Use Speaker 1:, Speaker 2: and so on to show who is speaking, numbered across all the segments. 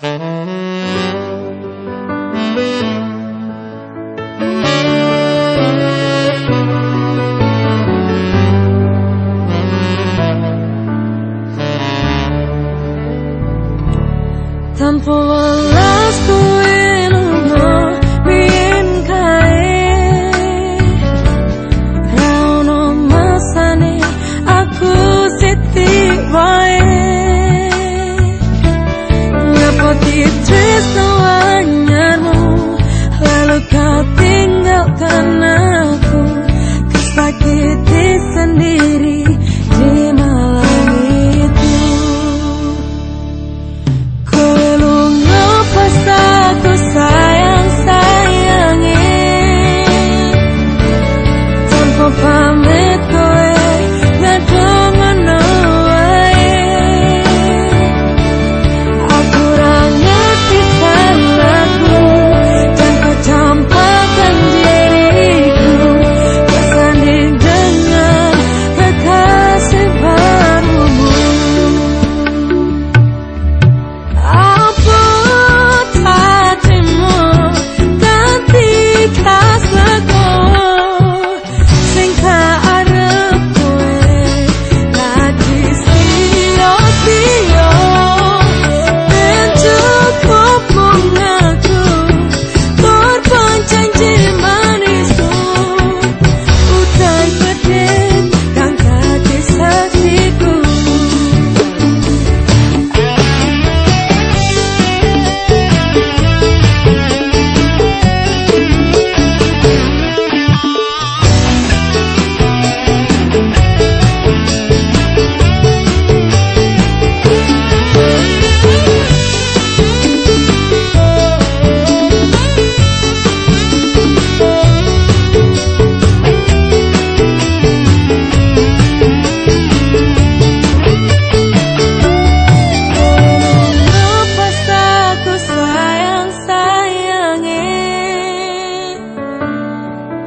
Speaker 1: Tanpa balasku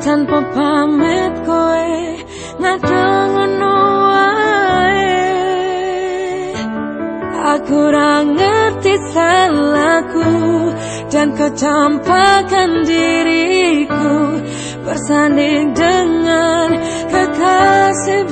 Speaker 1: tanpa pamit kowe ngadeng ngono wae. Aku ra ngerti salahku dan kau campakkan diriku bersanding dengan kekasih